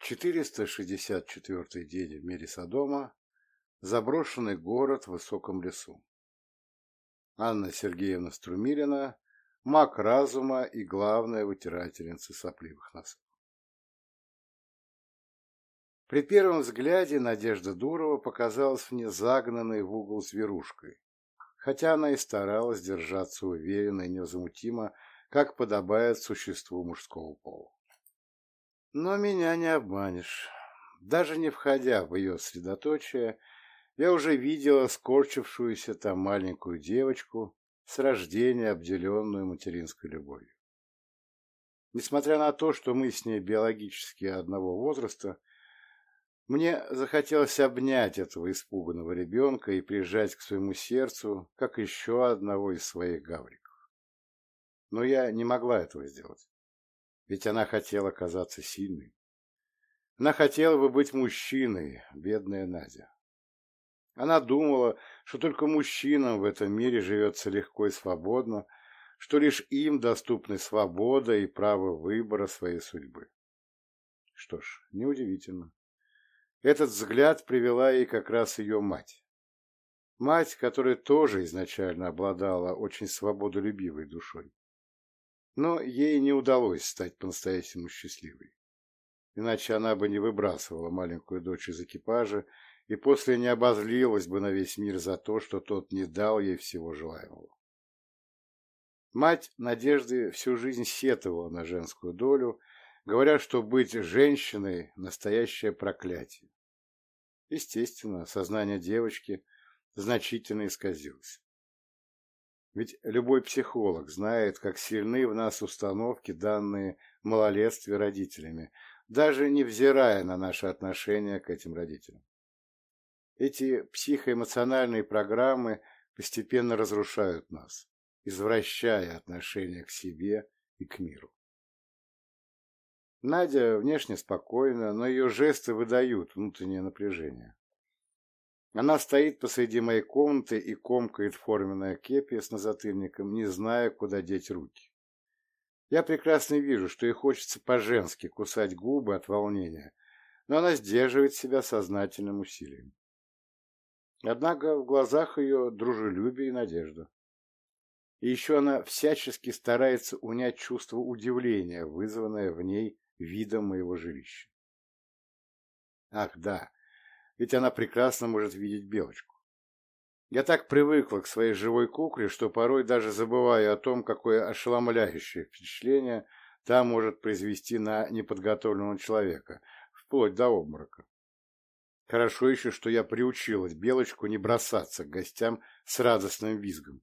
464 день в мире Содома. Заброшенный город в высоком лесу. Анна Сергеевна Струмилина, маг разума и главная вытирательница сопливых носов. При первом взгляде Надежда Дурова показалась мне загнанной в угол зверушкой, хотя она и старалась держаться уверенно и невозмутимо, как подобает существу мужского пола. Но меня не обманешь. Даже не входя в ее средоточие, я уже видела скорчившуюся там маленькую девочку, с рождения обделенную материнской любовью. Несмотря на то, что мы с ней биологически одного возраста, мне захотелось обнять этого испуганного ребенка и прижать к своему сердцу, как еще одного из своих гавриков. Но я не могла этого сделать, ведь она хотела казаться сильной. Она хотела бы быть мужчиной, бедная Надя. Она думала, что только мужчинам в этом мире живется легко и свободно, что лишь им доступны свобода и право выбора своей судьбы. Что ж, неудивительно. Этот взгляд привела ей как раз ее мать. Мать, которая тоже изначально обладала очень свободолюбивой душой. Но ей не удалось стать по-настоящему счастливой. Иначе она бы не выбрасывала маленькую дочь из экипажа и после не обозлилась бы на весь мир за то, что тот не дал ей всего желаемого. Мать Надежды всю жизнь сетовала на женскую долю Говорят, что быть женщиной – настоящее проклятие. Естественно, сознание девочки значительно исказилось. Ведь любой психолог знает, как сильны в нас установки, данные малолетстве родителями, даже невзирая на наше отношение к этим родителям. Эти психоэмоциональные программы постепенно разрушают нас, извращая отношение к себе и к миру. Надя внешне спокойна, но ее жесты выдают внутреннее напряжение. Она стоит посреди моей комнаты и комкает форменное кепи с назатыльником, не зная, куда деть руки. Я прекрасно вижу, что ей хочется по-женски кусать губы от волнения, но она сдерживает себя сознательным усилием. Однако в глазах ее дружелюбие и надежда. И еще она всячески старается унять чувство удивления, вызванное в ней видом моего жилища. Ах, да, ведь она прекрасно может видеть белочку. Я так привыкла к своей живой кукле, что порой даже забываю о том, какое ошеломляющее впечатление та может произвести на неподготовленного человека, вплоть до обморока. Хорошо еще, что я приучилась Белочку не бросаться к гостям с радостным визгом,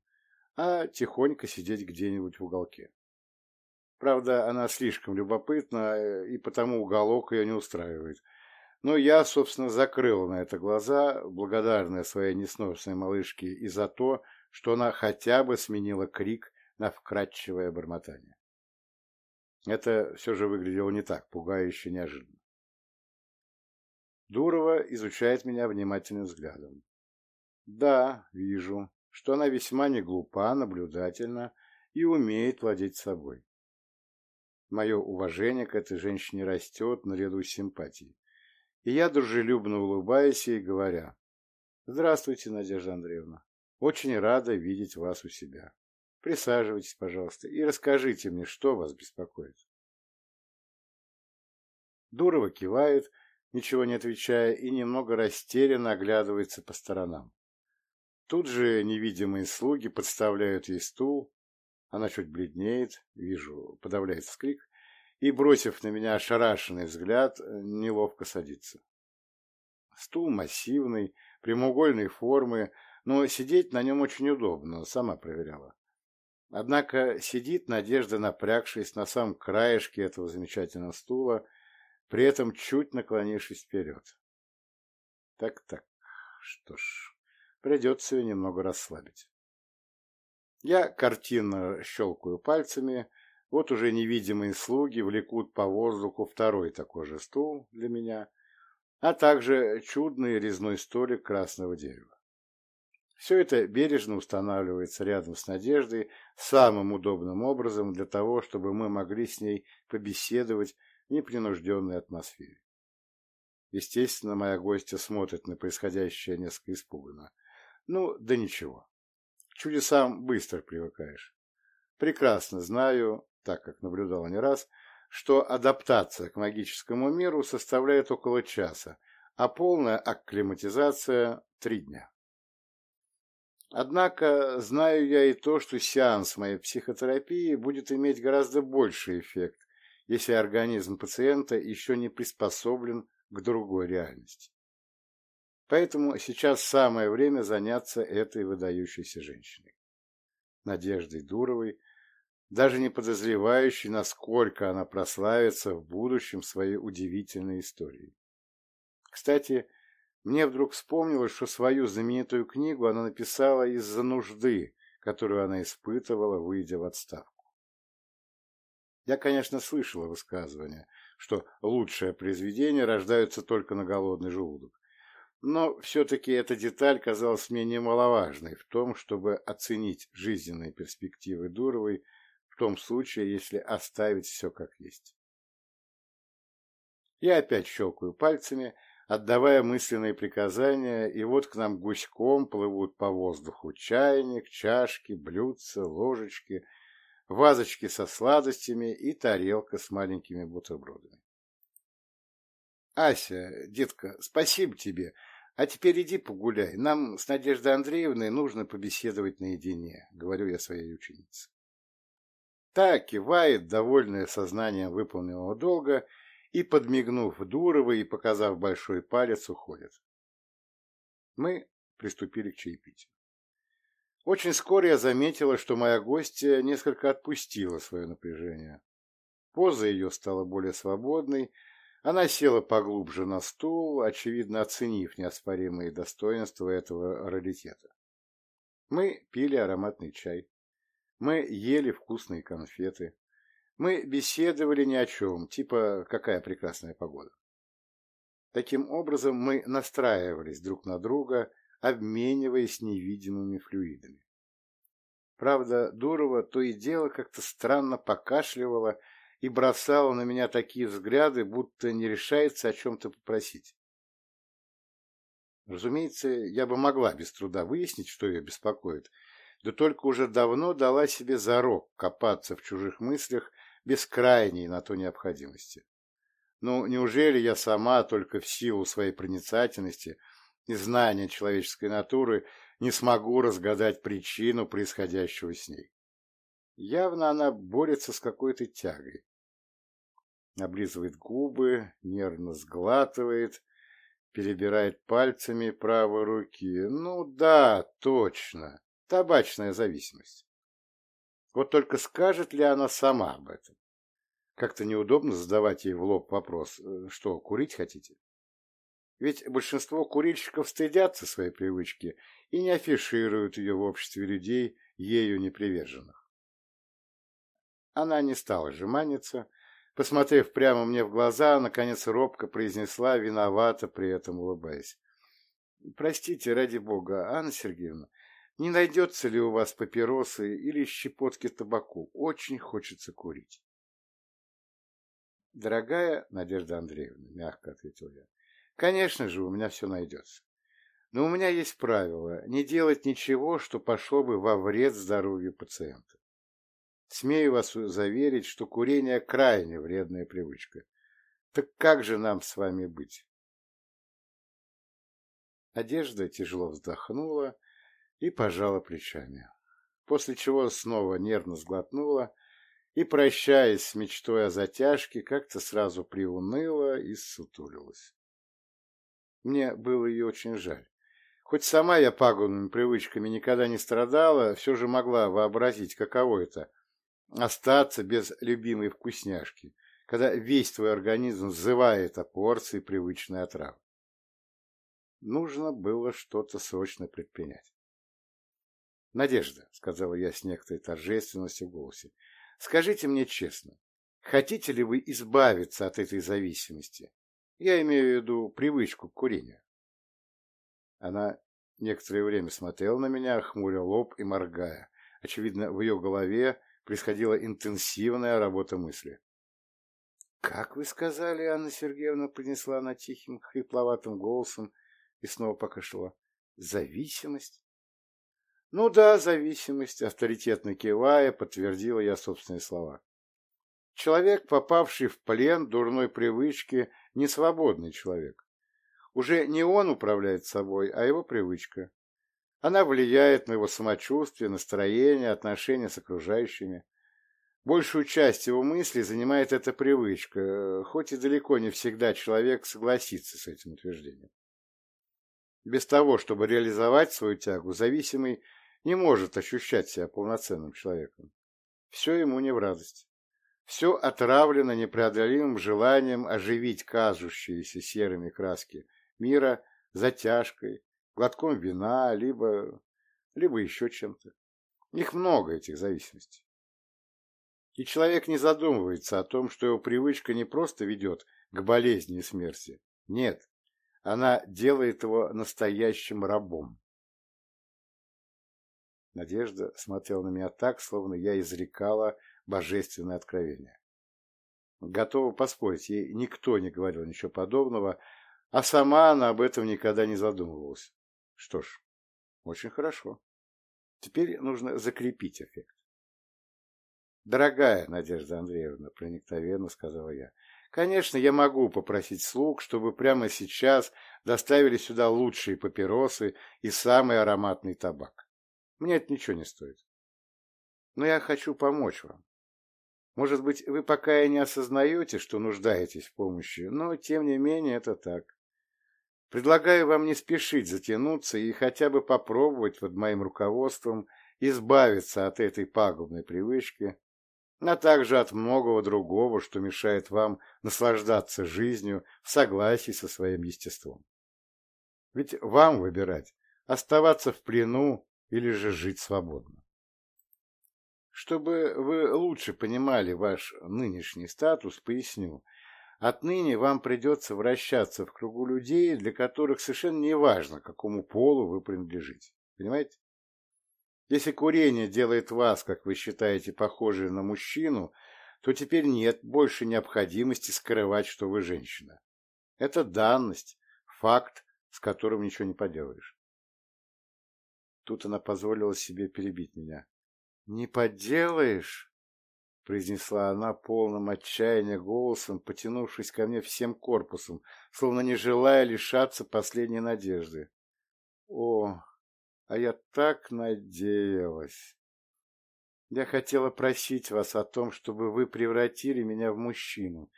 а тихонько сидеть где-нибудь в уголке. Правда, она слишком любопытна, э, и потому уголок ее не устраивает. Но я, собственно, закрыл на это глаза, благодарная своей несносной малышке и за то, что она хотя бы сменила крик на вкрадчивое бормотание. Это все же выглядело не так пугающе неожиданно. Дурова изучает меня внимательным взглядом. Да, вижу, что она весьма не глупа, наблюдательна и умеет владеть собой. Мое уважение к этой женщине растет наряду с симпатией. И я дружелюбно улыбаюсь ей, говоря, «Здравствуйте, Надежда Андреевна. Очень рада видеть вас у себя. Присаживайтесь, пожалуйста, и расскажите мне, что вас беспокоит». Дурова кивает, ничего не отвечая, и немного растерянно оглядывается по сторонам. Тут же невидимые слуги подставляют ей стул, она чуть бледнеет, вижу, подавляет вскрик, и, бросив на меня ошарашенный взгляд, неловко садится. Стул массивный, прямоугольной формы, но сидеть на нем очень удобно, сама проверяла. Однако сидит Надежда, напрягшись на самом краешке этого замечательного стула, при этом чуть наклонившись вперед. Так-так, что ж, придется ее немного расслабить. Я картинно щелкаю пальцами, вот уже невидимые слуги влекут по воздуху второй такой же стул для меня, а также чудный резной столик красного дерева. Все это бережно устанавливается рядом с Надеждой самым удобным образом для того, чтобы мы могли с ней побеседовать в непринужденной атмосфере. Естественно, моя гостья смотрит на происходящее несколько испуганно. Ну, да ничего. К чудесам быстро привыкаешь. Прекрасно знаю, так как наблюдал не раз, что адаптация к магическому миру составляет около часа, а полная акклиматизация – три дня. Однако знаю я и то, что сеанс моей психотерапии будет иметь гораздо больший эффект, если организм пациента еще не приспособлен к другой реальности. Поэтому сейчас самое время заняться этой выдающейся женщиной. Надеждой Дуровой, даже не подозревающей, насколько она прославится в будущем своей удивительной историей. Кстати, мне вдруг вспомнилось, что свою знаменитую книгу она написала из-за нужды, которую она испытывала, выйдя в отставку. Я, конечно, слышала высказывание, что лучшие произведения рождаются только на голодный желудок. Но все-таки эта деталь казалась мне немаловажной в том, чтобы оценить жизненные перспективы Дуровой в том случае, если оставить все как есть. Я опять щелкаю пальцами, отдавая мысленные приказания, и вот к нам гуськом плывут по воздуху чайник, чашки, блюдца, ложечки, вазочки со сладостями и тарелка с маленькими бутербродами. «Ася, детка, спасибо тебе, а теперь иди погуляй, нам с Надеждой Андреевной нужно побеседовать наедине», — говорю я своей ученице. Та кивает, довольная сознанием выполненного долга, и, подмигнув Дурова и показав большой палец, уходит. Мы приступили к чаепитию. Очень скоро я заметила, что моя гостья несколько отпустила свое напряжение. Поза ее стала более свободной, она села поглубже на стул, очевидно оценив неоспоримые достоинства этого раритета. Мы пили ароматный чай. Мы ели вкусные конфеты. Мы беседовали ни о чем, типа «какая прекрасная погода». Таким образом, мы настраивались друг на друга, обмениваясь невидимыми флюидами. Правда, Дурова то и дело как-то странно покашливала и бросала на меня такие взгляды, будто не решается о чем-то попросить. Разумеется, я бы могла без труда выяснить, что ее беспокоит, да только уже давно дала себе зарок копаться в чужих мыслях без крайней на то необходимости. Ну, неужели я сама только в силу своей проницательности и знания человеческой натуры не смогу разгадать причину происходящего с ней? Явно она борется с какой-то тягой. Облизывает губы, нервно сглатывает, перебирает пальцами правой руки. Ну да, точно, табачная зависимость. Вот только скажет ли она сама об этом? Как-то неудобно задавать ей в лоб вопрос, э, что, курить хотите? Ведь большинство курильщиков стыдятся своей привычки и не афишируют ее в обществе людей, ею неприверженных. Она не стала жеманиться, посмотрев прямо мне в глаза, наконец робко произнесла, виновата при этом улыбаясь. — Простите, ради бога, Анна Сергеевна, не найдется ли у вас папиросы или щепотки табаку? Очень хочется курить. Дорогая Надежда Андреевна, мягко ответил я, конечно же, у меня все найдется. Но у меня есть правило не делать ничего, что пошло бы во вред здоровью пациента. Смею вас заверить, что курение крайне вредная привычка. Так как же нам с вами быть? Одежда тяжело вздохнула и пожала плечами, после чего снова нервно сглотнула и, прощаясь с мечтой о затяжке, как-то сразу приуныла и сутулилась. Мне было ее очень жаль. Хоть сама я пагубными привычками никогда не страдала, все же могла вообразить, каково это — остаться без любимой вкусняшки, когда весь твой организм взывает о порции привычной отравы. Нужно было что-то срочно предпринять. «Надежда», — сказала я с некоторой торжественностью в голосе, — «скажите мне честно, хотите ли вы избавиться от этой зависимости? Я имею в виду привычку к курению». Она некоторое время смотрела на меня, хмуря лоб и моргая. Очевидно, в ее голове происходила интенсивная работа мысли. — Как вы сказали, Анна Сергеевна принесла она тихим, хрипловатым голосом и снова покашляла. — Зависимость? — Ну да, зависимость, — авторитетно кивая, подтвердила я собственные слова. Человек, попавший в плен дурной привычки, не свободный человек. Уже не он управляет собой, а его привычка. Она влияет на его самочувствие, настроение, отношения с окружающими. Большую часть его мыслей занимает эта привычка, хоть и далеко не всегда человек согласится с этим утверждением. Без того, чтобы реализовать свою тягу, зависимый не может ощущать себя полноценным человеком. Все ему не в радость. Все отравлено непреодолимым желанием оживить кажущиеся серыми краски мира затяжкой, глотком вина, либо, либо еще чем-то. Их много, этих зависимостей. И человек не задумывается о том, что его привычка не просто ведет к болезни и смерти. Нет, она делает его настоящим рабом. Надежда смотрела на меня так, словно я изрекала божественное откровение. Готова поспорить, ей никто не говорил ничего подобного, а сама она об этом никогда не задумывалась. Что ж, очень хорошо. Теперь нужно закрепить эффект. «Дорогая Надежда Андреевна», — проникновенно сказала я, — «конечно, я могу попросить слуг, чтобы прямо сейчас доставили сюда лучшие папиросы и самый ароматный табак. Мне это ничего не стоит. Но я хочу помочь вам. Может быть, вы пока и не осознаете, что нуждаетесь в помощи, но, тем не менее, это так. Предлагаю вам не спешить затянуться и хотя бы попробовать под моим руководством избавиться от этой пагубной привычки, а также от многого другого, что мешает вам наслаждаться жизнью в согласии со своим естеством. Ведь вам выбирать, оставаться в плену или же жить свободно. Чтобы вы лучше понимали ваш нынешний статус, поясню. Отныне вам придется вращаться в кругу людей, для которых совершенно не важно, какому полу вы принадлежите. Понимаете? Если курение делает вас, как вы считаете, похожей на мужчину, то теперь нет больше необходимости скрывать, что вы женщина. Это данность, факт, с которым ничего не поделаешь. Тут она позволила себе перебить меня. «Не поделаешь?» — произнесла она полным отчаяния голосом, потянувшись ко мне всем корпусом, словно не желая лишаться последней надежды. «О, а я так надеялась!» Я хотела просить вас о том, чтобы вы превратили меня в мужчину.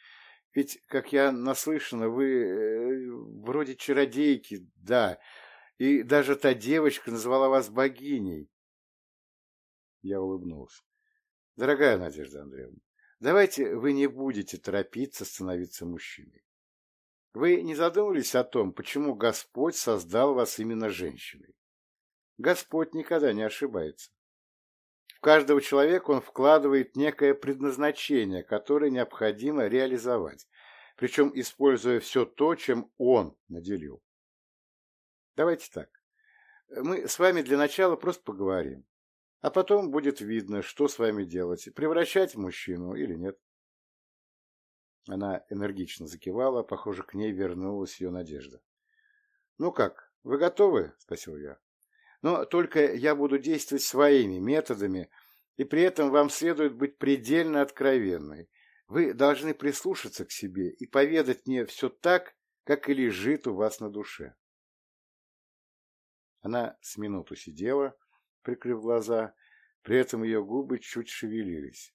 Ведь, как я наслышана, вы э, вроде чародейки, да, и даже та девочка назвала вас богиней. Я улыбнулся. Дорогая Надежда Андреевна, давайте вы не будете торопиться становиться мужчиной. Вы не задумывались о том, почему Господь создал вас именно женщиной? Господь никогда не ошибается. В каждого человека он вкладывает некое предназначение, которое необходимо реализовать, причем используя все то, чем он наделил. Давайте так. Мы с вами для начала просто поговорим. А потом будет видно, что с вами делать, превращать мужчину или нет. Она энергично закивала, похоже, к ней вернулась ее надежда. «Ну как, вы готовы?» – спросил я. «Но только я буду действовать своими методами, и при этом вам следует быть предельно откровенной. Вы должны прислушаться к себе и поведать мне все так, как и лежит у вас на душе». Она с минуту сидела, прикрыв глаза, при этом ее губы чуть шевелились.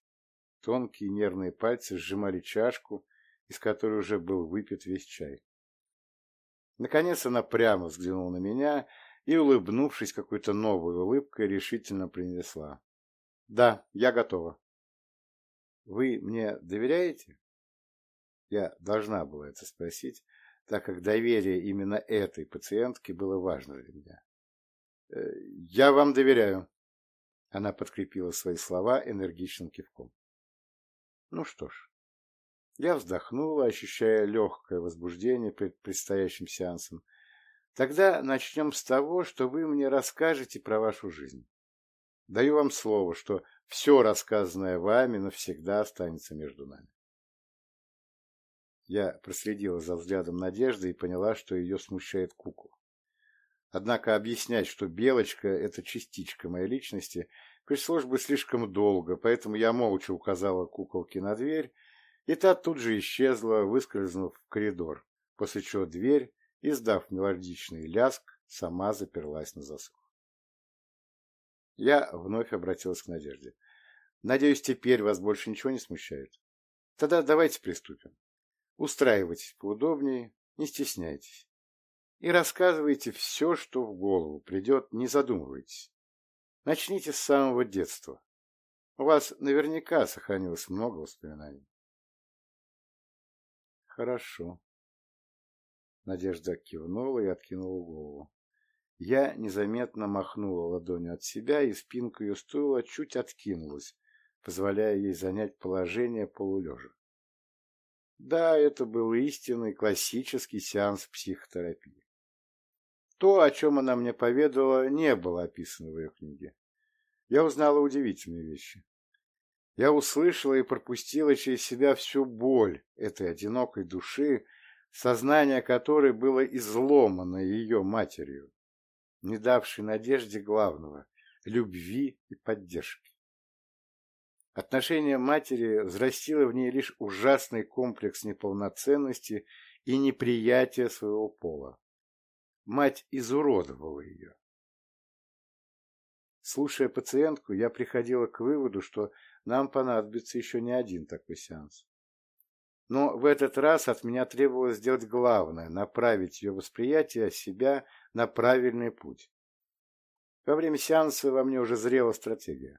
Тонкие нервные пальцы сжимали чашку, из которой уже был выпит весь чай. Наконец она прямо взглянула на меня и, улыбнувшись какой-то новой улыбкой, решительно принесла. — Да, я готова. — Вы мне доверяете? Я должна была это спросить, так как доверие именно этой пациентки было важно для меня. «Я вам доверяю». Она подкрепила свои слова энергичным кивком. Ну что ж, я вздохнула, ощущая легкое возбуждение перед предстоящим сеансом. Тогда начнем с того, что вы мне расскажете про вашу жизнь. Даю вам слово, что все рассказанное вами навсегда останется между нами. Я проследила за взглядом Надежды и поняла, что ее смущает кукла. Однако объяснять, что Белочка — это частичка моей личности, пришлось бы слишком долго, поэтому я молча указала куколке на дверь, и та тут же исчезла, выскользнув в коридор, после чего дверь, издав мелодичный ляск, сама заперлась на засов. Я вновь обратилась к Надежде. Надеюсь, теперь вас больше ничего не смущает? Тогда давайте приступим. Устраивайтесь поудобнее, не стесняйтесь. И рассказывайте все, что в голову придет, не задумывайтесь. Начните с самого детства. У вас наверняка сохранилось много воспоминаний. Хорошо. Надежда кивнула и откинула голову. Я незаметно махнула ладонью от себя, и спинка ее стула чуть откинулась, позволяя ей занять положение полулежа. Да, это был истинный классический сеанс психотерапии. То, о чем она мне поведала, не было описано в ее книге. Я узнала удивительные вещи. Я услышала и пропустила через себя всю боль этой одинокой души, сознание которой было изломано ее матерью, не давшей надежде главного – любви и поддержки. Отношение матери взрастило в ней лишь ужасный комплекс неполноценности и неприятия своего пола. Мать изуродовала ее. Слушая пациентку, я приходила к выводу, что нам понадобится еще не один такой сеанс. Но в этот раз от меня требовалось сделать главное – направить ее восприятие себя на правильный путь. Во время сеанса во мне уже зрела стратегия.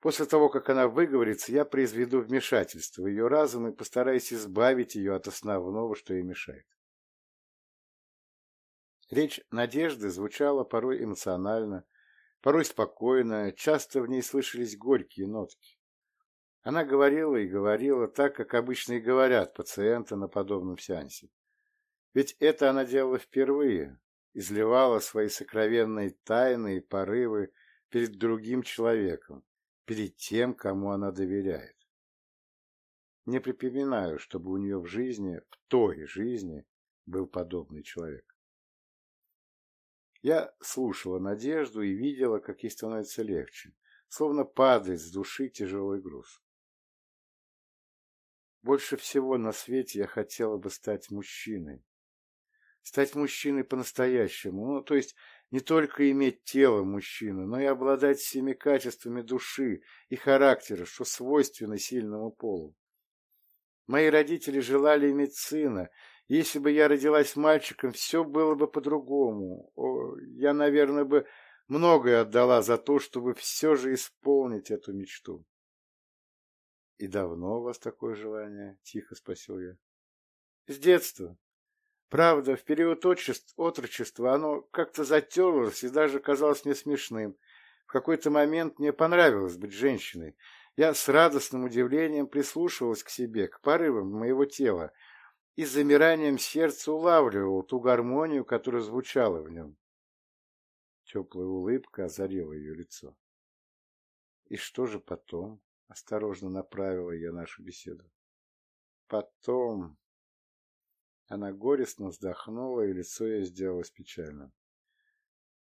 После того, как она выговорится, я произведу вмешательство в ее разум и постараюсь избавить ее от основного, что ей мешает. Речь Надежды звучала порой эмоционально, порой спокойно, часто в ней слышались горькие нотки. Она говорила и говорила так, как обычно и говорят пациенты на подобном сеансе. Ведь это она делала впервые, изливала свои сокровенные тайны и порывы перед другим человеком, перед тем, кому она доверяет. Не припоминаю, чтобы у нее в жизни, в той жизни, был подобный человек. Я слушала Надежду и видела, как ей становится легче, словно падает с души тяжелый груз. Больше всего на свете я хотела бы стать мужчиной. Стать мужчиной по-настоящему, ну, то есть не только иметь тело мужчины, но и обладать всеми качествами души и характера, что свойственно сильному полу. Мои родители желали иметь сына. Если бы я родилась мальчиком, все было бы по-другому. Я, наверное, бы многое отдала за то, чтобы все же исполнить эту мечту. — И давно у вас такое желание? — тихо спросил я. — С детства. Правда, в период отрочества оно как-то затерлось и даже казалось мне смешным. В какой-то момент мне понравилось быть женщиной. Я с радостным удивлением прислушивалась к себе, к порывам моего тела, и с замиранием сердца улавливал ту гармонию, которая звучала в нем. Теплая улыбка озарила ее лицо. И что же потом? Осторожно направила я нашу беседу. Потом... Она горестно вздохнула, и лицо ее сделалось печальным.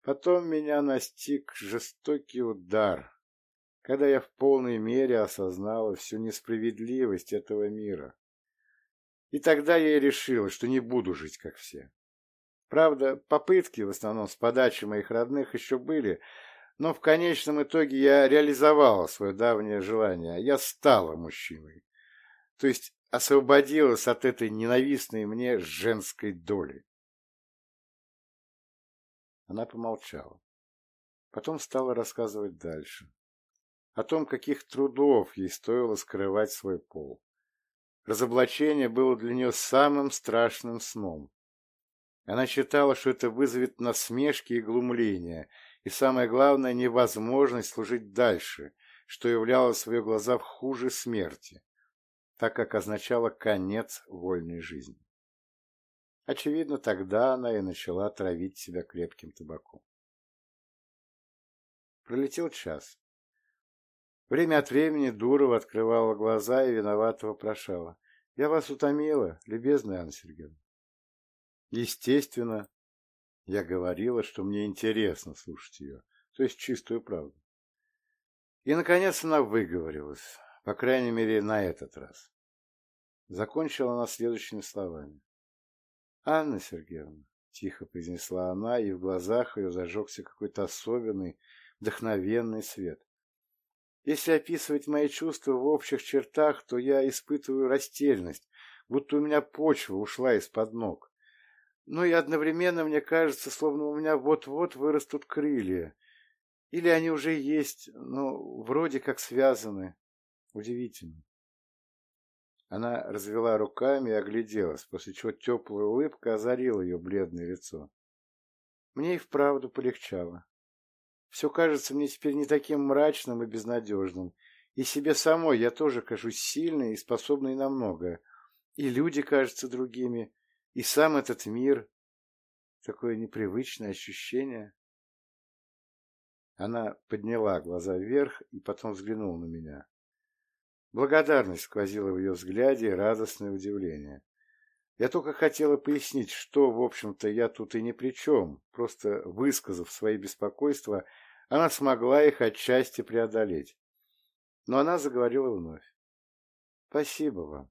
Потом меня настиг жестокий удар, когда я в полной мере осознала всю несправедливость этого мира. И тогда я и решила, что не буду жить, как все. Правда, попытки, в основном с подачи моих родных, еще были, но в конечном итоге я реализовала свое давнее желание. Я стала мужчиной. То есть освободилась от этой ненавистной мне женской доли. Она помолчала. Потом стала рассказывать дальше. О том, каких трудов ей стоило скрывать свой пол. Разоблачение было для нее самым страшным сном. Она считала, что это вызовет насмешки и глумления, и, самое главное, невозможность служить дальше, что являлось в ее глазах хуже смерти так как означало конец вольной жизни. Очевидно, тогда она и начала травить себя крепким табаком. Пролетел час. Время от времени Дурова открывала глаза и виновато вопрошала. — Я вас утомила, любезная Анна Сергеевна. Естественно, я говорила, что мне интересно слушать ее, то есть чистую правду. И, наконец, она выговорилась, по крайней мере, на этот раз. Закончила она следующими словами. «Анна Сергеевна», — тихо произнесла она, и в глазах ее зажегся какой-то особенный, вдохновенный свет. «Если описывать мои чувства в общих чертах, то я испытываю растерянность, будто у меня почва ушла из-под ног. Но и одновременно мне кажется, словно у меня вот-вот вырастут крылья. Или они уже есть, но вроде как связаны. Удивительно. Она развела руками и огляделась, после чего теплая улыбка озарила ее бледное лицо. Мне и вправду полегчало. Все кажется мне теперь не таким мрачным и безнадежным. И себе самой я тоже кажусь сильной и способной на многое. И люди кажутся другими, и сам этот мир. Такое непривычное ощущение. Она подняла глаза вверх и потом взглянула на меня. Благодарность сквозила в ее взгляде и радостное удивление. Я только хотела пояснить, что, в общем-то, я тут и ни при чем. Просто высказав свои беспокойства, она смогла их отчасти преодолеть. Но она заговорила вновь. «Спасибо вам.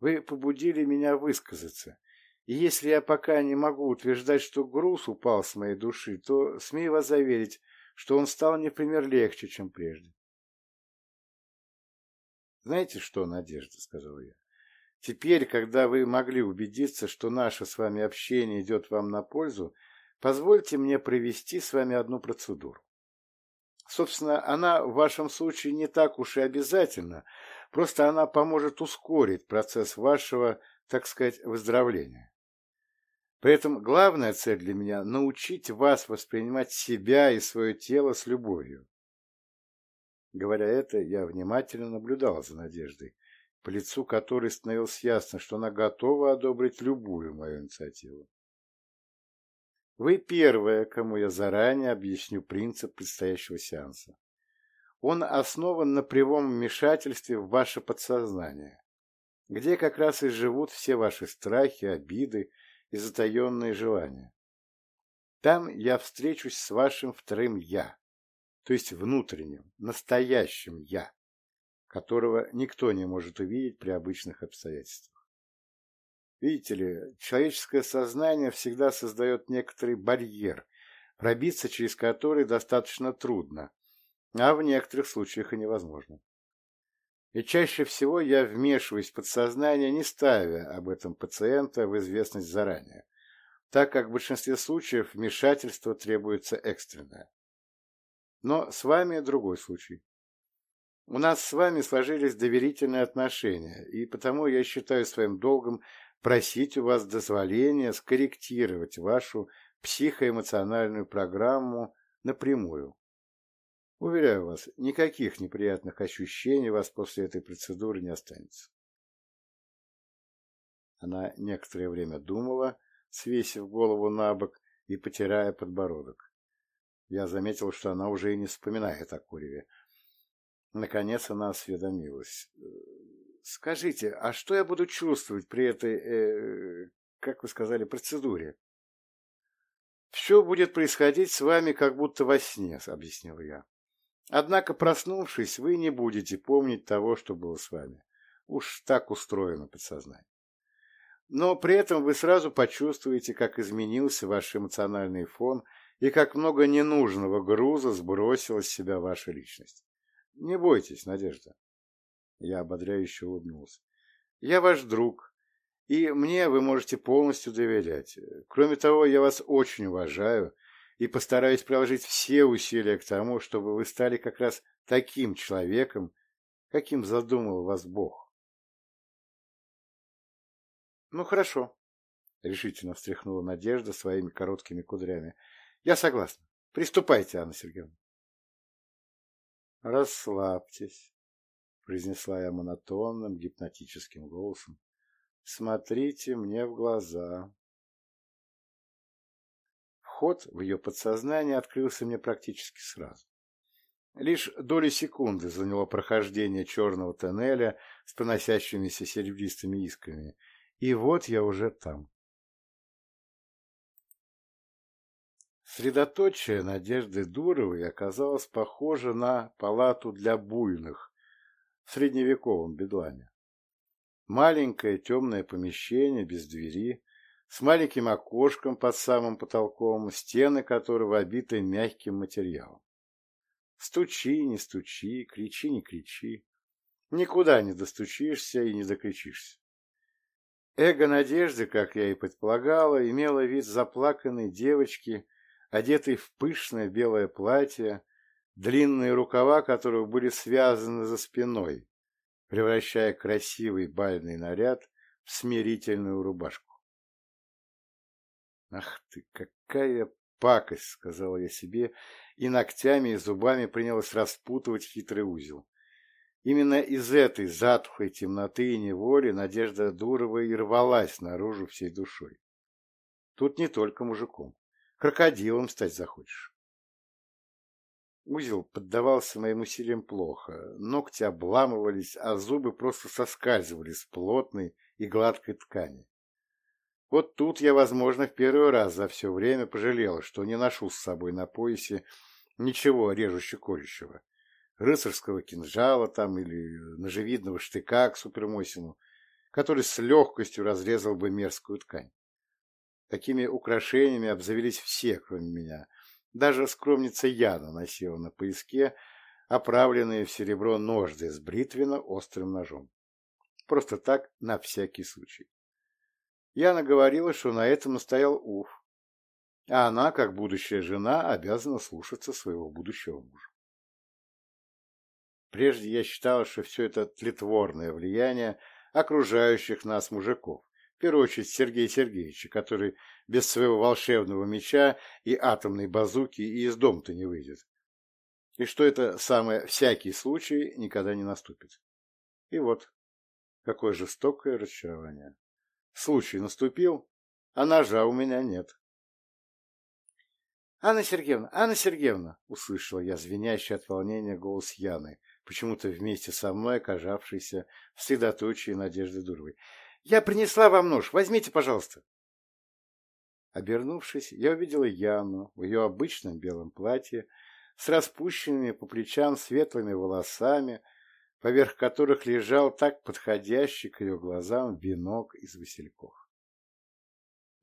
Вы побудили меня высказаться. И если я пока не могу утверждать, что груз упал с моей души, то смею вас заверить, что он стал не в пример легче, чем прежде. «Знаете что, Надежда?» — сказал я. «Теперь, когда вы могли убедиться, что наше с вами общение идет вам на пользу, позвольте мне провести с вами одну процедуру. Собственно, она в вашем случае не так уж и обязательна, просто она поможет ускорить процесс вашего, так сказать, выздоровления. При этом главная цель для меня – научить вас воспринимать себя и свое тело с любовью. Говоря это, я внимательно наблюдал за Надеждой, по лицу которой становилось ясно, что она готова одобрить любую мою инициативу. Вы первая, кому я заранее объясню принцип предстоящего сеанса. Он основан на прямом вмешательстве в ваше подсознание, где как раз и живут все ваши страхи, обиды и затаенные желания. Там я встречусь с вашим вторым «я», то есть внутренним, настоящим «я», которого никто не может увидеть при обычных обстоятельствах. Видите ли, человеческое сознание всегда создает некоторый барьер, пробиться через который достаточно трудно, а в некоторых случаях и невозможно. И чаще всего я вмешиваюсь в подсознание, не ставя об этом пациента в известность заранее, так как в большинстве случаев вмешательство требуется экстренное. Но с вами другой случай. У нас с вами сложились доверительные отношения, и потому я считаю своим долгом просить у вас дозволения скорректировать вашу психоэмоциональную программу напрямую. Уверяю вас, никаких неприятных ощущений у вас после этой процедуры не останется. Она некоторое время думала, свесив голову на бок и потирая подбородок. Я заметил, что она уже и не вспоминает о Куреве. Наконец она осведомилась. «Скажите, а что я буду чувствовать при этой, э, как вы сказали, процедуре?» «Все будет происходить с вами как будто во сне», — объяснил я. «Однако, проснувшись, вы не будете помнить того, что было с вами. Уж так устроено подсознание. Но при этом вы сразу почувствуете, как изменился ваш эмоциональный фон и как много ненужного груза сбросила с себя ваша личность. Не бойтесь, Надежда. Я ободряюще улыбнулся. Я ваш друг, и мне вы можете полностью доверять. Кроме того, я вас очень уважаю и постараюсь приложить все усилия к тому, чтобы вы стали как раз таким человеком, каким задумал вас Бог. Ну, хорошо, — решительно встряхнула Надежда своими короткими кудрями. Я согласна. Приступайте, Анна Сергеевна. Расслабьтесь, произнесла я монотонным гипнотическим голосом. Смотрите мне в глаза. Вход в ее подсознание открылся мне практически сразу. Лишь доли секунды заняло прохождение черного тоннеля с поносящимися серебристыми искрами, и вот я уже там. Средоточие Надежды Дуровой оказалось похоже на палату для буйных в средневековом бедламе. Маленькое темное помещение без двери, с маленьким окошком под самым потолком, стены которого обиты мягким материалом. Стучи, не стучи, кричи, не кричи. Никуда не достучишься и не докричишься. Эго Надежды, как я и предполагала, имела вид заплаканной девочки, одетой в пышное белое платье, длинные рукава которого были связаны за спиной, превращая красивый бальный наряд в смирительную рубашку. «Ах ты, какая пакость!» — сказала я себе и ногтями и зубами принялась распутывать хитрый узел. Именно из этой затухлой темноты и неволи Надежда Дурова и рвалась наружу всей душой. Тут не только мужиком. Крокодилом стать захочешь. Узел поддавался моим усилиям плохо, ногти обламывались, а зубы просто соскальзывали с плотной и гладкой ткани. Вот тут я, возможно, в первый раз за все время пожалела, что не ношу с собой на поясе ничего режуще-колющего. Рыцарского кинжала там или ножевидного штыка к супермосину, который с легкостью разрезал бы мерзкую ткань. Такими украшениями обзавелись все, кроме меня. Даже скромница Яна носила на пояске оправленные в серебро ножды с бритвенно-острым ножом. Просто так, на всякий случай. Яна говорила, что на этом настоял Уф, а она, как будущая жена, обязана слушаться своего будущего мужа. Прежде я считала, что все это тлетворное влияние окружающих нас мужиков, в первую очередь Сергея Сергеевича, который без своего волшебного меча и атомной базуки и из дома-то не выйдет. И что это самое всякий случай никогда не наступит. И вот, какое жестокое разочарование. Случай наступил, а ножа у меня нет. «Анна Сергеевна! Анна Сергеевна!» — услышала я звенящий от волнения голос Яны, почему-то вместе со мной оказавшийся в средоточии Надежды Дуровой. «Я принесла вам нож. Возьмите, пожалуйста!» Обернувшись, я увидела Яну в ее обычном белом платье с распущенными по плечам светлыми волосами, поверх которых лежал так подходящий к ее глазам венок из васильков.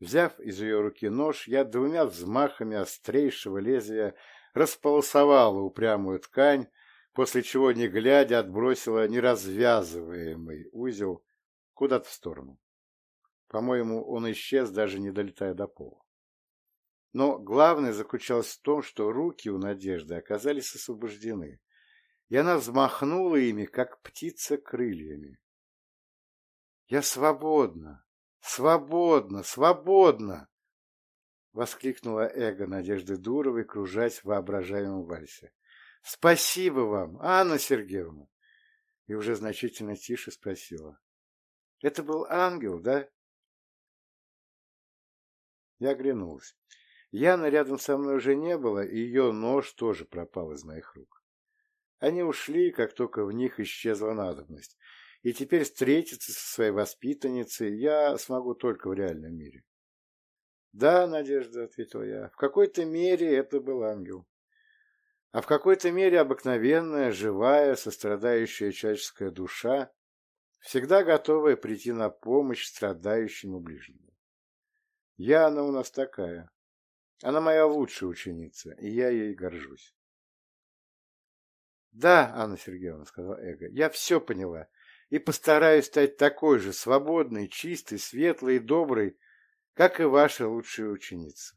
Взяв из ее руки нож, я двумя взмахами острейшего лезвия располосовала упрямую ткань, после чего, не глядя, отбросила неразвязываемый узел куда-то в сторону. По-моему, он исчез, даже не долетая до пола. Но главное заключалось в том, что руки у Надежды оказались освобождены, и она взмахнула ими, как птица крыльями. «Я свободна! Свободно, свободно! Воскликнула эго Надежды Дуровой, кружась в воображаемом вальсе. Спасибо вам, Анна Сергеевна! И уже значительно тише спросила. Это был ангел, да? Я оглянулась. Яна рядом со мной уже не было, и ее нож тоже пропал из моих рук. Они ушли, как только в них исчезла надобность, и теперь встретиться со своей воспитанницей я смогу только в реальном мире. «Да, Надежда», — ответил я, — «в какой-то мере это был ангел. А в какой-то мере обыкновенная, живая, сострадающая человеческая душа, всегда готовая прийти на помощь страдающему ближнему. Яна у нас такая. Она моя лучшая ученица, и я ей горжусь». «Да, Анна Сергеевна», — сказала Эго, — «я все поняла и постараюсь стать такой же свободной, чистой, светлой и доброй, как и ваша лучшая ученица.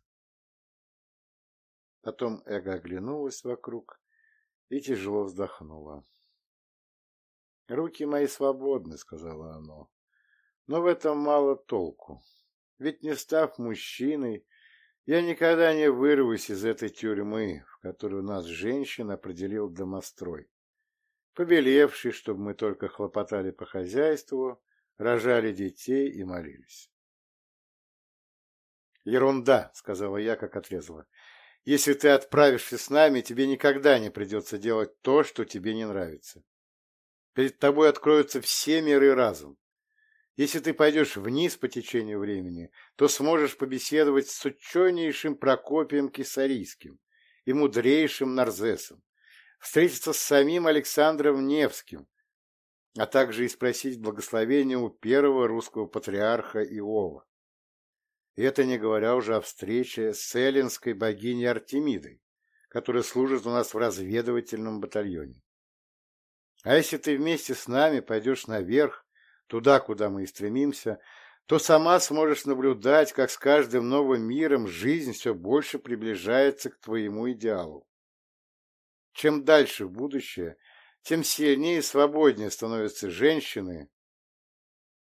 Потом Эга оглянулась вокруг и тяжело вздохнула. «Руки мои свободны», — сказала оно, — «но в этом мало толку. Ведь не став мужчиной, я никогда не вырвусь из этой тюрьмы, в которую нас женщин определил домострой побелевший, чтобы мы только хлопотали по хозяйству, рожали детей и молились. «Ерунда!» — сказала я, как отрезала. Если ты отправишься с нами, тебе никогда не придется делать то, что тебе не нравится. Перед тобой откроются все миры разум. Если ты пойдешь вниз по течению времени, то сможешь побеседовать с ученейшим Прокопием Кисарийским и мудрейшим Нарзесом, встретиться с самим Александром Невским, а также и спросить благословения у первого русского патриарха Иова. И это не говоря уже о встрече с эллинской богиней Артемидой, которая служит у нас в разведывательном батальоне. А если ты вместе с нами пойдешь наверх, туда, куда мы и стремимся, то сама сможешь наблюдать, как с каждым новым миром жизнь все больше приближается к твоему идеалу. Чем дальше в будущее, тем сильнее и свободнее становятся женщины,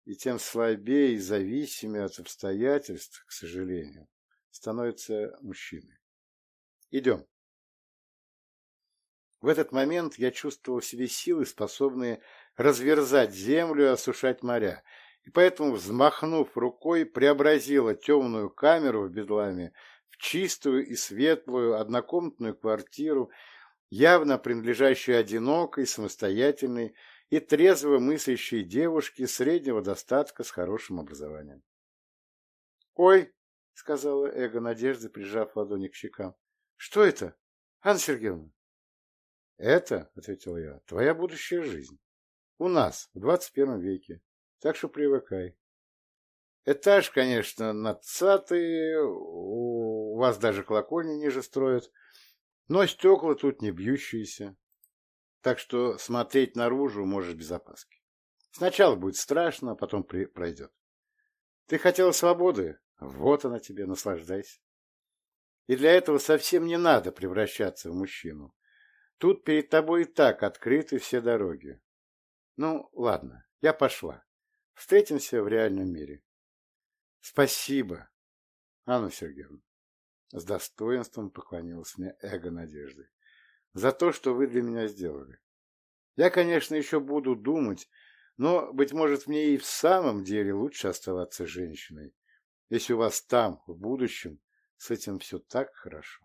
и тем слабее и зависимее от обстоятельств, к сожалению, становятся мужчины. Идем. В этот момент я чувствовал в себе силы, способные разверзать землю и осушать моря, и поэтому, взмахнув рукой, преобразила темную камеру в Бедламе в чистую и светлую однокомнатную квартиру, явно принадлежащую одинокой, самостоятельной и трезво мыслящей девушке среднего достатка с хорошим образованием. «Ой!» — сказала эго Надежды, прижав ладони к щекам. «Что это, Анна Сергеевна?» «Это, — ответил я, — твоя будущая жизнь. У нас, в двадцать первом веке. Так что привыкай. Этаж, конечно, надцатый, у вас даже колокольни ниже строят, но стекла тут не бьющиеся так что смотреть наружу можешь без опаски. Сначала будет страшно, а потом при... пройдет. Ты хотела свободы? Вот она тебе, наслаждайся. И для этого совсем не надо превращаться в мужчину. Тут перед тобой и так открыты все дороги. Ну, ладно, я пошла. Встретимся в реальном мире. Спасибо, Анна Сергеевна. С достоинством поклонилась мне эго надежды за то, что вы для меня сделали. Я, конечно, еще буду думать, но, быть может, мне и в самом деле лучше оставаться женщиной, если у вас там, в будущем, с этим все так хорошо.